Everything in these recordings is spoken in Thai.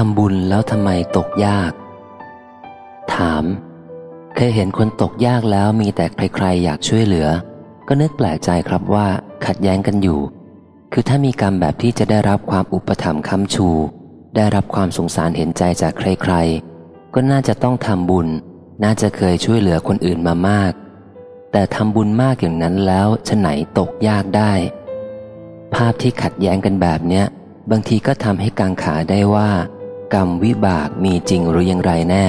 ทำบุญแล้วทำไมตกยาก ถาม เคยเห็นคนตกยากแล้วมีแต่ใครๆอยากช่วยเหลือ ก็นึกแปลกใจครับว่าขัดแย้งกันอยู่ คือถ้ามีกรรมแบบที่จะได้รับความอุปถัมภ์ค้ำชู ได้รับความสงสารเห็นใจจากใครๆ ก็น่าจะต้องทำบุญ น่าจะเคยช่วยเหลือคนอื่นมามาก แต่ทำบุญมากอย่างนั้นแล้วฉไหนตกยากได้ ภาพที่ขัดแย้งกันแบบเนี้ยบางทีก็ทำให้กังขาได้ว่า กรรมวิบากมีจริงหรือยังไรแน่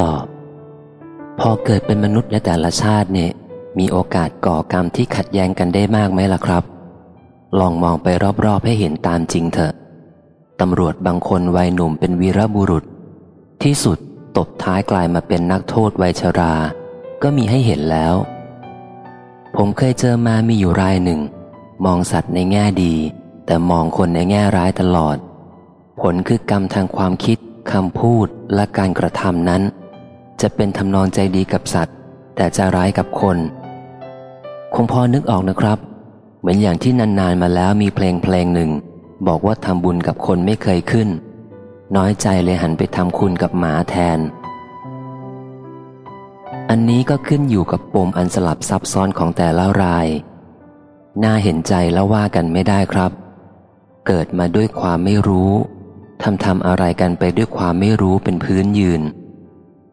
ตอบ พอเกิดเป็นมนุษย์ในแต่ละชาติเนี่ย มีโอกาสก่อกรรมที่ขัดแย้งกันได้มากไหมล่ะครับ ลองมองไปรอบๆให้เห็นตามจริงเถอะ ตำรวจบางคนวัยหนุ่มเป็นวีรบุรุษ ที่สุดตบท้ายกลายมาเป็นนักโทษวัยชรา ก็มีให้เห็นแล้ว ผมเคยเจอมามีอยู่รายหนึ่ง มองสัตว์ในแง่ดี แต่มองคนในแง่ร้ายตลอด ผลคือกรรมทางความคิดคำพูดและการกระทำนั้น จะเป็นทำนองใจดีกับสัตว์ แต่จะร้ายกับคน คงพอนึกออกนะครับ เหมือนอย่างที่นานๆมาแล้วมีเพลงเพลงหนึ่ง บอกว่าทำบุญกับคนไม่เคยขึ้น น้อยใจเลยหันไปทำคุณกับหมาแทน อันนี้ก็ขึ้นอยู่กับปมอันสลับซับซ้อนของแต่ละราย น่าเห็นใจแล้วว่ากันไม่ได้ครับ เกิดมาด้วยความไม่รู้ทำทำอะไรกันไปด้วยความไม่รู้เป็นพื้นยืน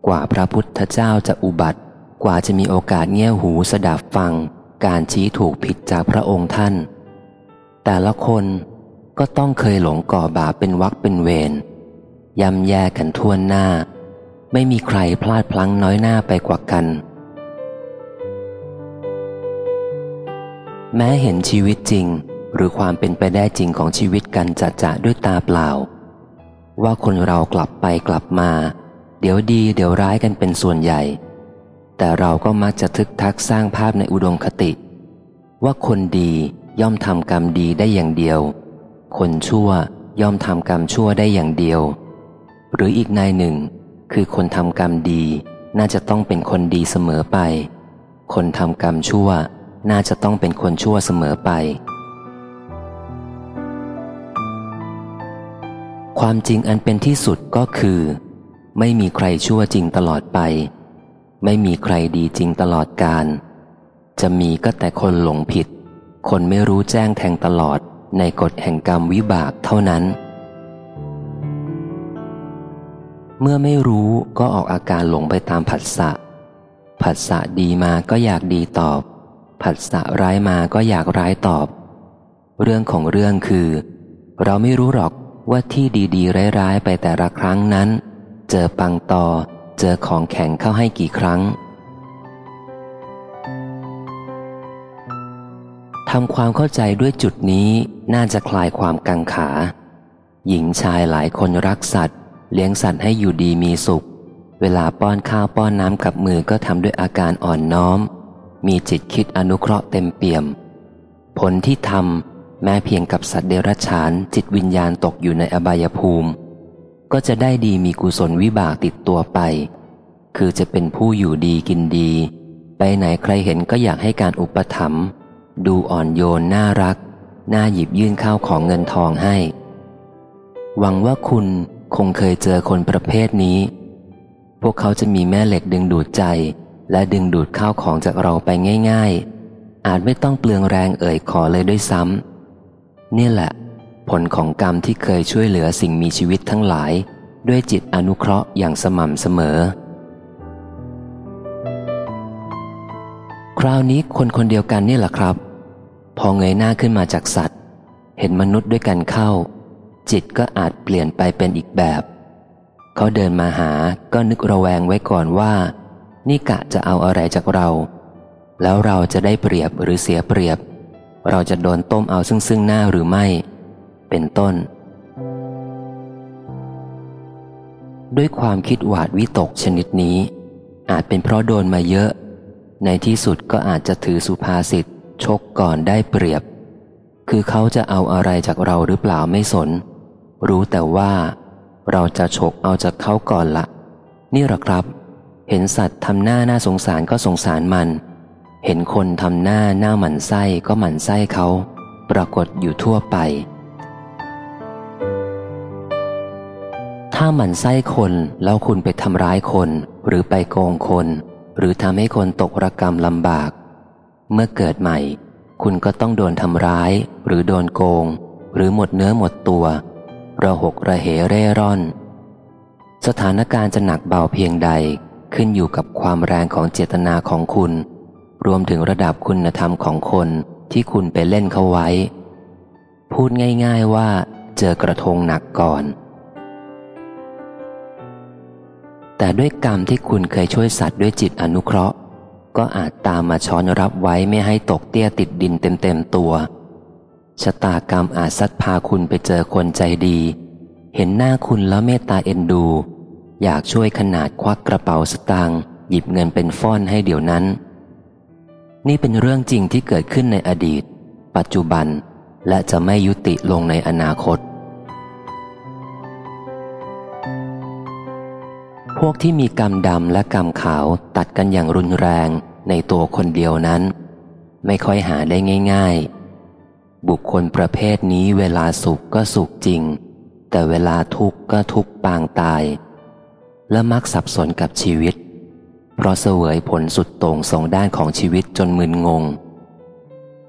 กว่าพระพุทธเจ้าจะอุบัติ กว่าจะมีโอกาสเงี่ยหูสดับฟัง การชี้ถูกผิดจากพระองค์ท่าน แต่ละคนก็ต้องเคยหลงก่อบาปเป็นวักเป็นเวรยำแย่กันทั่วหน้า ไม่มีใครพลาดพลั้งน้อยหน้าไปกว่ากัน แม้เห็นชีวิตจริง หรือความเป็นไปได้จริงของชีวิตกันจัดจะด้วยตาเปล่า ว่าคนเรากลับไปกลับมา เดี๋ยวดีเดี๋ยวร้ายกันเป็นส่วนใหญ่ แต่เราก็มักจะทึกทักสร้างภาพในอุดมคติ ว่าคนดีย่อมทำกรรมดีได้อย่างเดียว คนชั่วย่อมทำกรรมชั่วได้อย่างเดียว หรืออีกนายหนึ่ง คือคนทำกรรมดี น่าจะต้องเป็นคนดีเสมอไป คนทำกรรมชั่ว น่าจะต้องเป็นคนชั่วเสมอไป ความจริงอันเป็นที่สุดก็คือ ไม่มีใครชั่วจริงตลอดไป ไม่มีใครดีจริงตลอดกาลจะมีก็แต่คนหลงผิด คนไม่รู้แจ้งแทงตลอดในกฎแห่งกรรมวิบากเท่านั้น เมื่อไม่รู้ก็ออกอาการหลงไปตามผัสสะ ผัสสะดีมาก็อยากดีตอบ ผัสสะร้ายมาก็อยากร้ายตอบ เรื่องของเรื่องคือ เราไม่รู้หรอกว่าที่ดีๆ ร้ายๆ ไปแต่ละครั้งนั้น เจอปังตอ เจอของแข็งเข้าให้กี่ครั้งทำความเข้าใจด้วยจุดนี้น่าจะคลายความกังขา หญิงชายหลายคนรักสัตว์ เลี้ยงสัตว์ให้อยู่ดีมีสุข เวลาป้อนข้าวป้อนน้ำกับมือก็ทำด้วยอาการอ่อนน้อม มีจิตคิดอนุเคราะห์เต็มเปี่ยม ผลที่ทำแม้เพียงกับสัตว์เดรัจฉาน จิตวิญญาณตกอยู่ในอบายภูมิ ก็จะได้ดีมีกุศลวิบากติดตัวไป คือจะเป็นผู้อยู่ดีกินดี ไปไหนใครเห็นก็อยากให้การอุปถัมภ์ดูอ่อนโยนน่ารัก น่าหยิบยื่นข้าวของเงินทองให้ หวังว่าคุณ คงเคยเจอคนประเภทนี้ พวกเขาจะมีแม่เหล็กดึงดูดใจ และดึงดูดข้าวของจากเราไปง่าย ๆ อาจไม่ต้องเปลืองแรงเอ่ยขอเลยด้วยซ้ำนี่แหละ ผลของกรรมที่เคยช่วยเหลือสิ่งมีชีวิตทั้งหลาย ด้วยจิตอนุเคราะห์อย่างสม่ำเสมอ คราวนี้คนคนเดียวกันนี่แหละครับ พอเงยหน้าขึ้นมาจากสัตว์ เห็นมนุษย์ด้วยกันเข้า จิตก็อาจเปลี่ยนไปเป็นอีกแบบ เขาเดินมาหาก็นึกระแวงไว้ก่อนว่า นี่กะจะเอาอะไรจากเรา แล้วเราจะได้เปรียบหรือเสียเปรียบ เราจะโดนต้มเอาซึ่งซึ่งหน้าหรือไม่ เป็นต้น ด้วยความคิดหวาดวิตกชนิดนี้ อาจเป็นเพราะโดนมาเยอะ ในที่สุดก็อาจจะถือสุภาษิตชกก่อนได้เปรียบ คือเขาจะเอาอะไรจากเราหรือเปล่าไม่สน รู้แต่ว่า เราจะฉกเอาจากเขาก่อนละ นี่หรอครับ เห็นสัตว์ทำหน้าน่าสงสารก็สงสารมัน เห็นคนทำหน้าหน้าหมันไส้ก็หมันไส้เขา ปรากฏอยู่ทั่วไป ถ้าหมันไส้คนแล้วคุณไปทำร้ายคน หรือไปโกงคน หรือทำให้คนตกระกรรมลำบาก เมื่อเกิดใหม่ คุณก็ต้องโดนทำร้าย หรือโดนโกง หรือหมดเนื้อหมดตัว ระหกระเหเร่ร่อน สถานการณ์จะหนักเบาเพียงใดขึ้นอยู่กับความแรงของเจตนาของคุณ รวมถึงระดับคุณธรรมของคนที่คุณไปเล่นเขาไว้ พูดง่ายๆว่าเจอกระทงหนักก่อน แต่ด้วยกรรมที่คุณเคยช่วยสัตว์ด้วยจิตอนุเคราะห์ ก็อาจตามมาช้อนรับไว้ไม่ให้ตกเตี้ยติดดินเต็มๆตัว ชะตากรรมอาจซัดพาคุณไปเจอคนใจดี เห็นหน้าคุณแล้วเมตตาเอ็นดู อยากช่วยขนาดควักกระเป๋าสตางค์หยิบเงินเป็นฟ้อนให้เดี๋ยวนั้น นี่เป็นเรื่องจริงที่เกิดขึ้นในอดีต ปัจจุบันและจะไม่ยุติลงในอนาคต พวกที่มีกรรมดำและกรรมขาวตัดกันอย่างรุนแรงในตัวคนเดียวนั้น ไม่ค่อยหาได้ง่าย ๆ บุคคลประเภทนี้เวลาสุขก็สุขจริง แต่เวลาทุกข์ก็ทุกข์ปางตาย และมักสับสนกับชีวิต เพราะเสวยผลสุดโต่งสองด้านของชีวิตจนมึนงง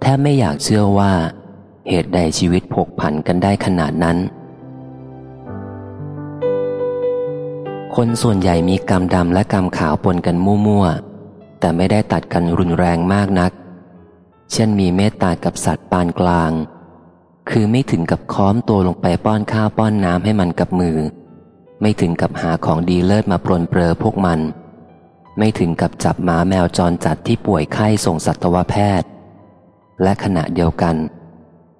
แทบไม่อยากเชื่อว่า เหตุใดชีวิตผกผันกันได้ขนาดนั้น คนส่วนใหญ่มีกรรมดำและกรรมขาวปนกันมั่วๆแต่ไม่ได้ตัดกันรุนแรงมากนัก เช่นมีเมตตากับสัตว์ปานกลาง คือไม่ถึงกับค้อมตัวลงไปป้อนข้าวป้อนน้ำให้มันกับมือ ไม่ถึงกับหาของดีเลิศมาปลนเปลือพวกมัน ไม่ถึงกับจับหมาแมวจรจัดที่ป่วยไข้ส่งสัตวแพทย์ และขณะเดียวกัน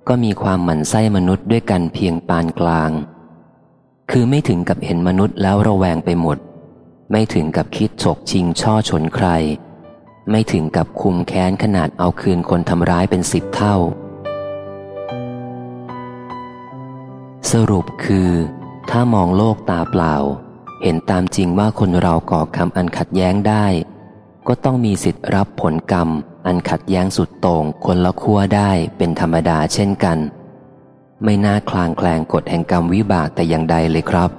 ก็มีความหมั่นไส้มนุษย์ด้วยกันเพียงปานกลาง คือไม่ถึงกับเห็นมนุษย์แล้วระแวงไปหมด ไม่ถึงกับคิดฉกชิงช่อชนใคร ไม่ถึงกับคุมแค้นขนาดเอาคืนคนทำร้ายเป็นสิบเท่า สรุปคือ ถ้ามองโลกตาเปล่า เห็นตามจริงว่าคนเราก่อคำอันขัดแย้งได้ ก็ต้องมีสิทธิ์รับผลกรรม อันขัดแย้งสุดโต่งคนละขั้วได้เป็นธรรมดาเช่นกัน ไม่น่าคลางแคลงกฎแห่งกรรมวิบากแต่อย่างใดเลยครับ